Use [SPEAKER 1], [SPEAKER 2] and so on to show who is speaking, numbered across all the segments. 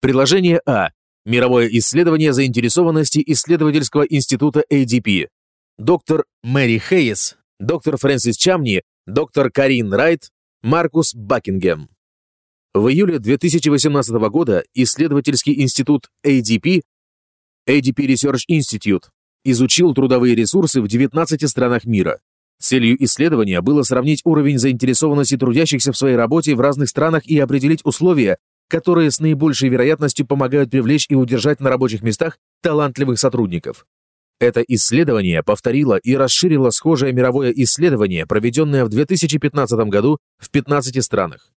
[SPEAKER 1] Приложение А. Мировое исследование заинтересованности исследовательского института ADP. Доктор Мэри Хейс, доктор Фрэнсис Чамни, доктор Карин Райт, Маркус Бакингем. В июле 2018 года исследовательский институт ADP, ADP Research Institute, изучил трудовые ресурсы в 19 странах мира. Целью исследования было сравнить уровень заинтересованности трудящихся в своей работе в разных странах и определить условия, которые с наибольшей вероятностью помогают привлечь и удержать на рабочих местах талантливых сотрудников. Это исследование повторило и расширило схожее мировое исследование, проведенное в 2015 году в 15 странах.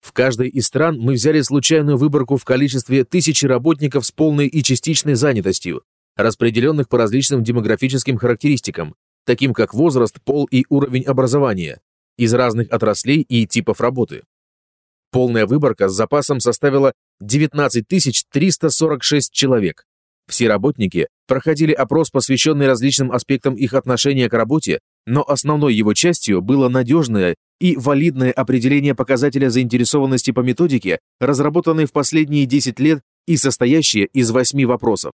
[SPEAKER 1] В каждой из стран мы взяли случайную выборку в количестве тысячи работников с полной и частичной занятостью, распределенных по различным демографическим характеристикам, таким как возраст, пол и уровень образования, из разных отраслей и типов работы. Полная выборка с запасом составила 19 346 человек. Все работники проходили опрос, посвященный различным аспектам их отношения к работе, но основной его частью было надежное и валидное определение показателя заинтересованности по методике, разработанной в последние 10 лет и состоящее из 8 вопросов.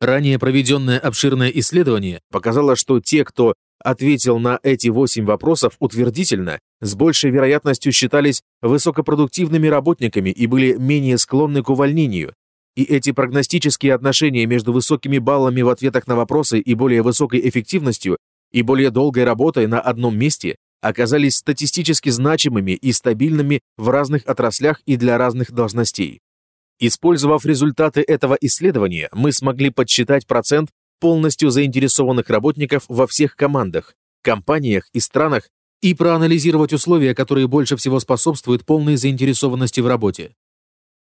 [SPEAKER 1] Ранее проведенное обширное исследование показало, что те, кто ответил на эти восемь вопросов утвердительно, с большей вероятностью считались высокопродуктивными работниками и были менее склонны к увольнению. И эти прогностические отношения между высокими баллами в ответах на вопросы и более высокой эффективностью и более долгой работой на одном месте оказались статистически значимыми и стабильными в разных отраслях и для разных должностей. Использовав результаты этого исследования, мы смогли подсчитать процент полностью заинтересованных работников во всех командах, компаниях и странах и проанализировать условия, которые больше всего способствуют полной заинтересованности в работе.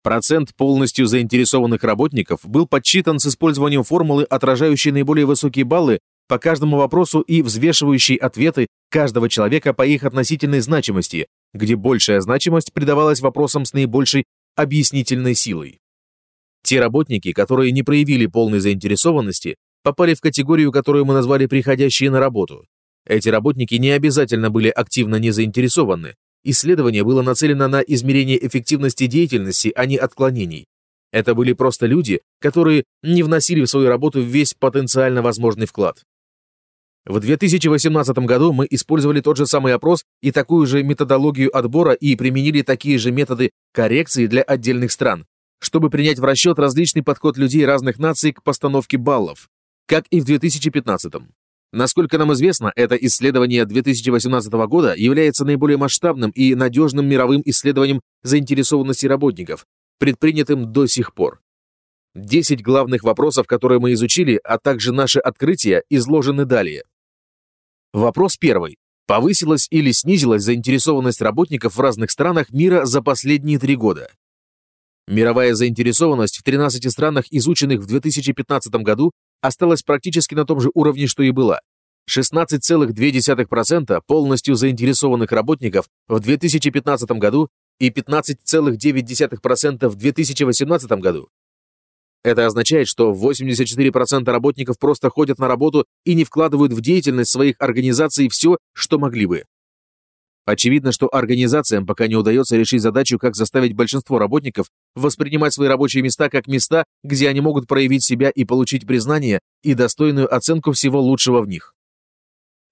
[SPEAKER 1] Процент полностью заинтересованных работников был подсчитан с использованием формулы, отражающей наиболее высокие баллы по каждому вопросу и взвешивающей ответы каждого человека по их относительной значимости, где большая значимость придавалась вопросам с наибольшей объяснительной силой. Те работники, которые не проявили полной заинтересованности, попали в категорию, которую мы назвали «приходящие на работу». Эти работники не обязательно были активно не заинтересованы. Исследование было нацелено на измерение эффективности деятельности, а не отклонений. Это были просто люди, которые не вносили в свою работу весь потенциально возможный вклад. В 2018 году мы использовали тот же самый опрос и такую же методологию отбора и применили такие же методы коррекции для отдельных стран, чтобы принять в расчет различный подход людей разных наций к постановке баллов, как и в 2015. Насколько нам известно, это исследование 2018 года является наиболее масштабным и надежным мировым исследованием заинтересованности работников, предпринятым до сих пор. Десять главных вопросов, которые мы изучили, а также наши открытия, изложены далее. Вопрос первый. Повысилась или снизилась заинтересованность работников в разных странах мира за последние три года? Мировая заинтересованность в 13 странах, изученных в 2015 году, осталась практически на том же уровне, что и была. 16,2% полностью заинтересованных работников в 2015 году и 15,9% в 2018 году. Это означает, что 84% работников просто ходят на работу и не вкладывают в деятельность своих организаций все, что могли бы. Очевидно, что организациям пока не удается решить задачу, как заставить большинство работников воспринимать свои рабочие места как места, где они могут проявить себя и получить признание и достойную оценку всего лучшего в них.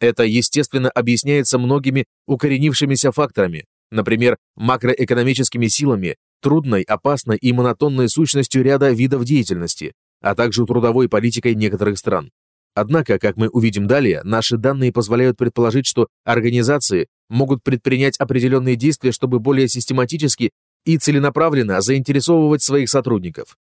[SPEAKER 1] Это, естественно, объясняется многими укоренившимися факторами, например, макроэкономическими силами, трудной, опасной и монотонной сущностью ряда видов деятельности, а также трудовой политикой некоторых стран. Однако, как мы увидим далее, наши данные позволяют предположить, что организации могут предпринять определенные действия, чтобы более систематически и целенаправленно заинтересовывать своих сотрудников.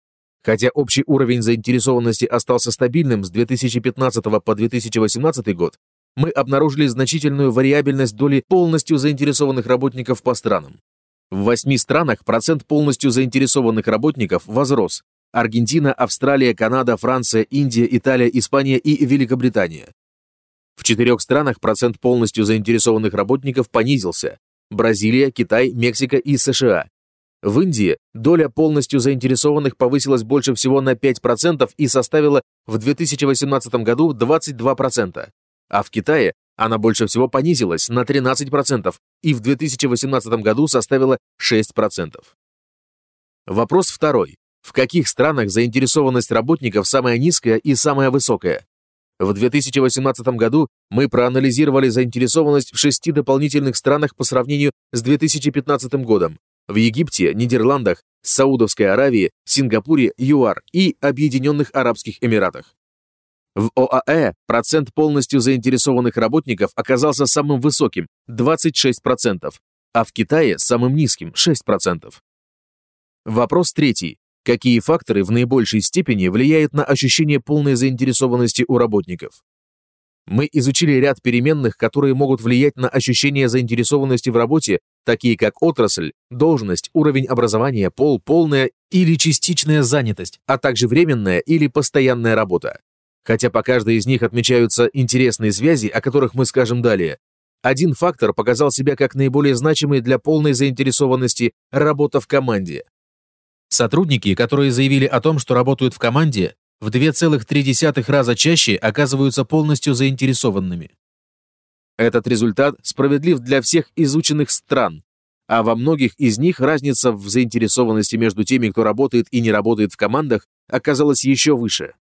[SPEAKER 1] Хотя общий уровень заинтересованности остался стабильным с 2015 по 2018 год, мы обнаружили значительную вариабельность доли полностью заинтересованных работников по странам. В восьми странах процент полностью заинтересованных работников возрос. Аргентина, Австралия, Канада, Франция, Индия, Италия, Испания и Великобритания. В четырех странах процент полностью заинтересованных работников понизился. Бразилия, Китай, Мексика и США. В Индии доля полностью заинтересованных повысилась больше всего на 5% и составила в 2018 году 22%, а в Китае она больше всего понизилась на 13% и в 2018 году составила 6%. Вопрос второй. В каких странах заинтересованность работников самая низкая и самая высокая? В 2018 году мы проанализировали заинтересованность в шести дополнительных странах по сравнению с 2015 годом. В Египте, Нидерландах, Саудовской Аравии, Сингапуре, ЮАР и Объединенных Арабских Эмиратах. В ОАЭ процент полностью заинтересованных работников оказался самым высоким – 26%, а в Китае – самым низким – 6%. Вопрос третий. Какие факторы в наибольшей степени влияют на ощущение полной заинтересованности у работников? Мы изучили ряд переменных, которые могут влиять на ощущение заинтересованности в работе, такие как отрасль, должность, уровень образования, пол, полная или частичная занятость, а также временная или постоянная работа. Хотя по каждой из них отмечаются интересные связи, о которых мы скажем далее, один фактор показал себя как наиболее значимый для полной заинтересованности – работа в команде. Сотрудники, которые заявили о том, что работают в команде, в 2,3 раза чаще оказываются полностью заинтересованными. Этот результат справедлив для всех изученных стран, а во многих из них разница в заинтересованности между теми, кто работает и не работает в командах, оказалась еще выше.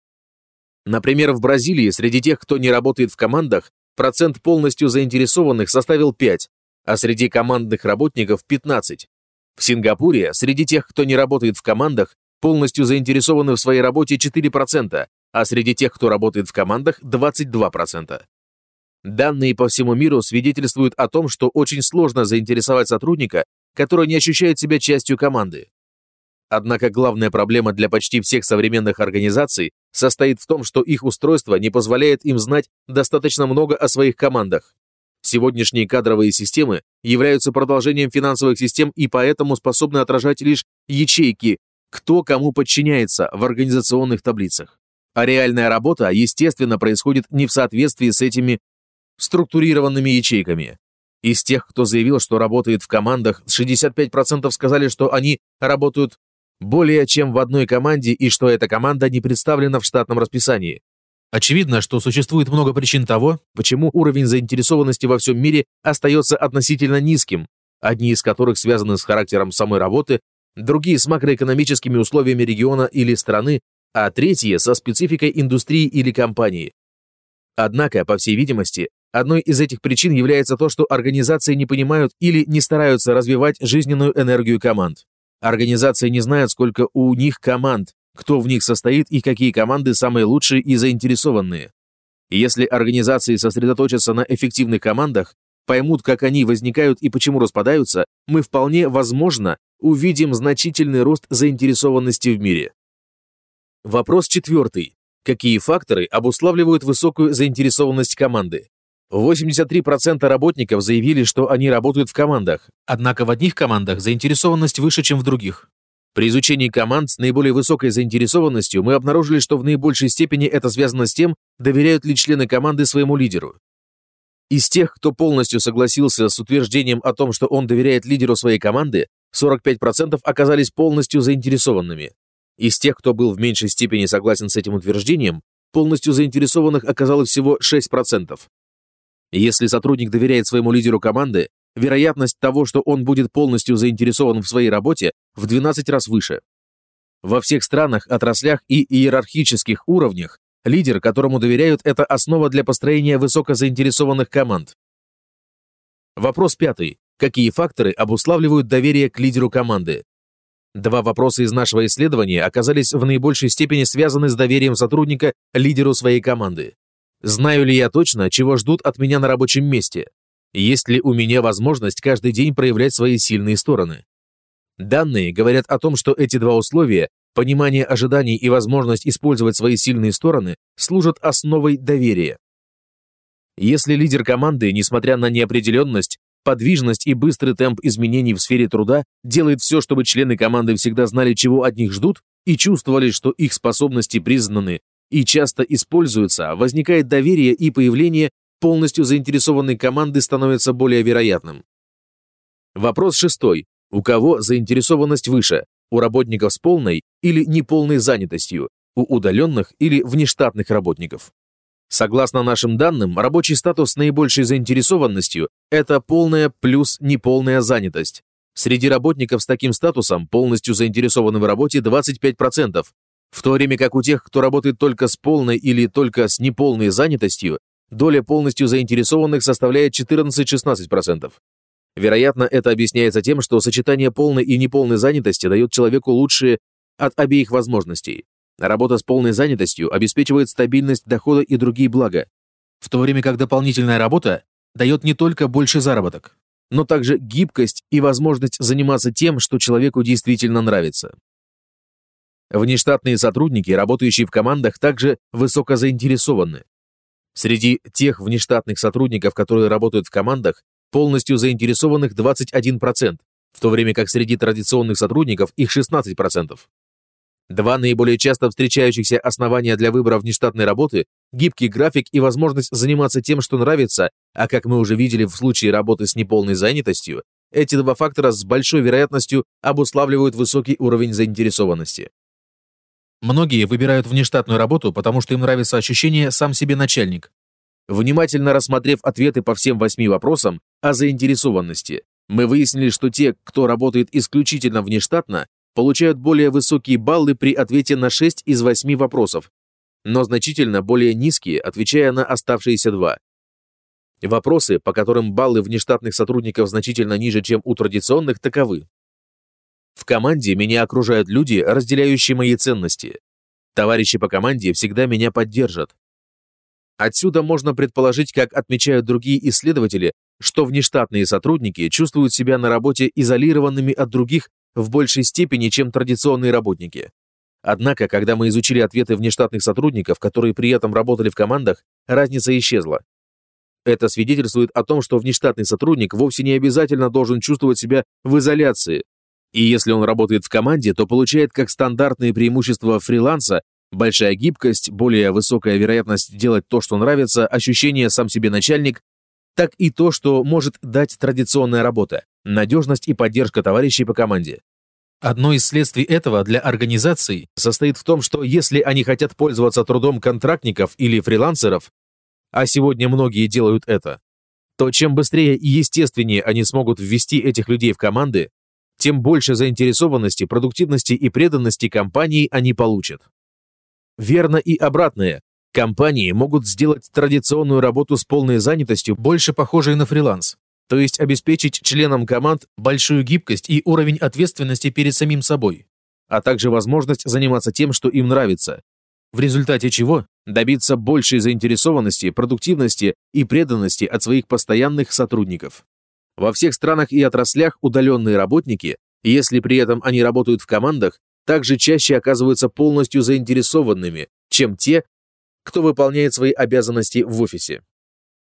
[SPEAKER 1] Например, в Бразилии среди тех, кто не работает в командах, процент полностью заинтересованных составил 5, а среди командных работников 15. В Сингапуре среди тех, кто не работает в командах, полностью заинтересованы в своей работе 4%, а среди тех, кто работает в командах, 22%. Данные по всему миру свидетельствуют о том, что очень сложно заинтересовать сотрудника, который не ощущает себя частью команды. Однако главная проблема для почти всех современных организаций состоит в том, что их устройство не позволяет им знать достаточно много о своих командах. Сегодняшние кадровые системы являются продолжением финансовых систем и поэтому способны отражать лишь ячейки, кто кому подчиняется в организационных таблицах. А реальная работа, естественно, происходит не в соответствии с этими структурированными ячейками. Из тех, кто заявил, что работает в командах, 65% сказали, что они работают более чем в одной команде и что эта команда не представлена в штатном расписании. Очевидно, что существует много причин того, почему уровень заинтересованности во всем мире остается относительно низким, одни из которых связаны с характером самой работы, другие с макроэкономическими условиями региона или страны, а третьи со спецификой индустрии или компании. Однако, по всей видимости, одной из этих причин является то, что организации не понимают или не стараются развивать жизненную энергию команд. Организации не знают, сколько у них команд, кто в них состоит и какие команды самые лучшие и заинтересованные. Если организации сосредоточатся на эффективных командах, поймут, как они возникают и почему распадаются, мы вполне возможно увидим значительный рост заинтересованности в мире. Вопрос четвертый. Какие факторы обуславливают высокую заинтересованность команды? 83% работников заявили, что они работают в командах, однако в одних командах заинтересованность выше, чем в других. При изучении команд с наиболее высокой заинтересованностью мы обнаружили, что в наибольшей степени это связано с тем, доверяют ли члены команды своему лидеру. Из тех, кто полностью согласился с утверждением о том, что он доверяет лидеру своей команды, 45% оказались полностью заинтересованными. Из тех, кто был в меньшей степени согласен с этим утверждением, полностью заинтересованных оказалось всего 6%. Если сотрудник доверяет своему лидеру команды, вероятность того, что он будет полностью заинтересован в своей работе, в 12 раз выше. Во всех странах, отраслях и иерархических уровнях лидер, которому доверяют, это основа для построения высокозаинтересованных команд. Вопрос пятый. Какие факторы обуславливают доверие к лидеру команды? Два вопроса из нашего исследования оказались в наибольшей степени связаны с доверием сотрудника лидеру своей команды. Знаю ли я точно, чего ждут от меня на рабочем месте? Есть ли у меня возможность каждый день проявлять свои сильные стороны? Данные говорят о том, что эти два условия, понимание ожиданий и возможность использовать свои сильные стороны, служат основой доверия. Если лидер команды, несмотря на неопределенность, подвижность и быстрый темп изменений в сфере труда, делает все, чтобы члены команды всегда знали, чего от них ждут, и чувствовали, что их способности признаны и часто используются, возникает доверие и появление полностью заинтересованной команды становится более вероятным. Вопрос шестой. У кого заинтересованность выше? У работников с полной или неполной занятостью? У удаленных или внештатных работников? Согласно нашим данным, рабочий статус с наибольшей заинтересованностью – это полная плюс неполная занятость. Среди работников с таким статусом полностью заинтересованы в работе 25%, в то время как у тех, кто работает только с полной или только с неполной занятостью, доля полностью заинтересованных составляет 14-16%. Вероятно, это объясняется тем, что сочетание полной и неполной занятости дает человеку лучшие от обеих возможностей. Работа с полной занятостью обеспечивает стабильность дохода и другие блага, в то время как дополнительная работа дает не только больший заработок, но также гибкость и возможность заниматься тем, что человеку действительно нравится. Внештатные сотрудники, работающие в командах, также высоко заинтересованы. Среди тех внештатных сотрудников, которые работают в командах, полностью заинтересованных 21%, в то время как среди традиционных сотрудников их 16%. Два наиболее часто встречающихся основания для выбора внештатной работы – гибкий график и возможность заниматься тем, что нравится, а как мы уже видели в случае работы с неполной занятостью, эти два фактора с большой вероятностью обуславливают высокий уровень заинтересованности. Многие выбирают внештатную работу, потому что им нравится ощущение «сам себе начальник». Внимательно рассмотрев ответы по всем восьми вопросам о заинтересованности, мы выяснили, что те, кто работает исключительно внештатно, получают более высокие баллы при ответе на 6 из 8 вопросов, но значительно более низкие, отвечая на оставшиеся два. Вопросы, по которым баллы внештатных сотрудников значительно ниже, чем у традиционных, таковы. В команде меня окружают люди, разделяющие мои ценности. Товарищи по команде всегда меня поддержат. Отсюда можно предположить, как отмечают другие исследователи, что внештатные сотрудники чувствуют себя на работе изолированными от других в большей степени, чем традиционные работники. Однако, когда мы изучили ответы внештатных сотрудников, которые при этом работали в командах, разница исчезла. Это свидетельствует о том, что внештатный сотрудник вовсе не обязательно должен чувствовать себя в изоляции. И если он работает в команде, то получает как стандартные преимущества фриланса большая гибкость, более высокая вероятность делать то, что нравится, ощущение «сам себе начальник», так и то, что может дать традиционная работа – надежность и поддержка товарищей по команде. Одно из следствий этого для организаций состоит в том, что если они хотят пользоваться трудом контрактников или фрилансеров, а сегодня многие делают это, то чем быстрее и естественнее они смогут ввести этих людей в команды, тем больше заинтересованности, продуктивности и преданности компании они получат. Верно и обратное. Компании могут сделать традиционную работу с полной занятостью больше похожей на фриланс, то есть обеспечить членам команд большую гибкость и уровень ответственности перед самим собой, а также возможность заниматься тем, что им нравится, в результате чего добиться большей заинтересованности, продуктивности и преданности от своих постоянных сотрудников. Во всех странах и отраслях удаленные работники, если при этом они работают в командах, также чаще оказываются полностью заинтересованными, чем те, кто выполняет свои обязанности в офисе.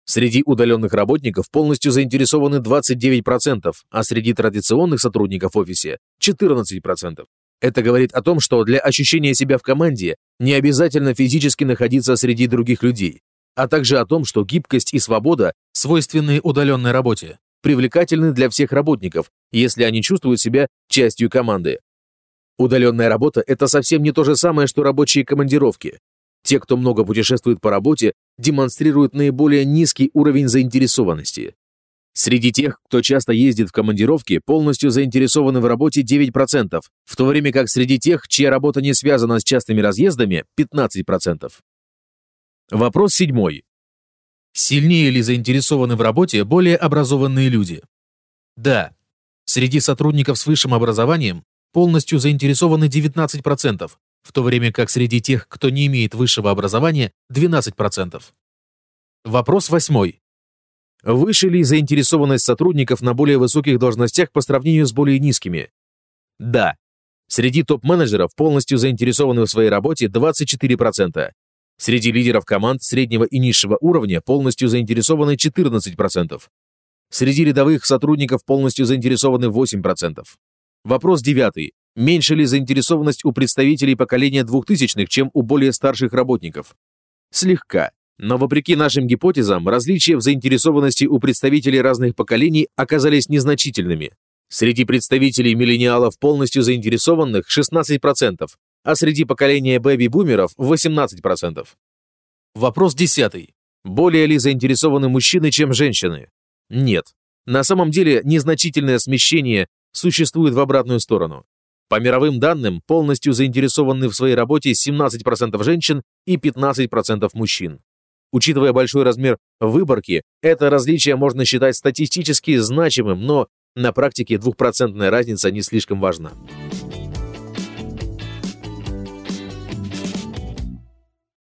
[SPEAKER 1] Среди удаленных работников полностью заинтересованы 29%, а среди традиционных сотрудников офисе – 14%. Это говорит о том, что для ощущения себя в команде не обязательно физически находиться среди других людей, а также о том, что гибкость и свобода, свойственные удаленной работе, привлекательны для всех работников, если они чувствуют себя частью команды. Удаленная работа – это совсем не то же самое, что рабочие командировки. Те, кто много путешествует по работе, демонстрируют наиболее низкий уровень заинтересованности. Среди тех, кто часто ездит в командировки, полностью заинтересованы в работе 9%, в то время как среди тех, чья работа не связана с частыми разъездами, 15%. Вопрос седьмой. Сильнее ли заинтересованы в работе более образованные люди? Да. Среди сотрудников с высшим образованием полностью заинтересованы 19%, в то время как среди тех, кто не имеет высшего образования, 12%. Вопрос восьмой. Выше ли заинтересованность сотрудников на более высоких должностях по сравнению с более низкими? Да. Среди топ-менеджеров полностью заинтересованы в своей работе 24%. Среди лидеров команд среднего и низшего уровня полностью заинтересованы 14%. Среди рядовых сотрудников полностью заинтересованы 8%. Вопрос девятый. Меньше ли заинтересованность у представителей поколения двухтысячных, чем у более старших работников? Слегка. Но вопреки нашим гипотезам, различия в заинтересованности у представителей разных поколений оказались незначительными. Среди представителей миллениалов полностью заинтересованных 16%, а среди поколения бэби-бумеров 18%. Вопрос десятый. Более ли заинтересованы мужчины, чем женщины? Нет. На самом деле, незначительное смещение существует в обратную сторону. По мировым данным, полностью заинтересованы в своей работе 17% женщин и 15% мужчин. Учитывая большой размер выборки, это различие можно считать статистически значимым, но на практике двухпроцентная разница не слишком важна.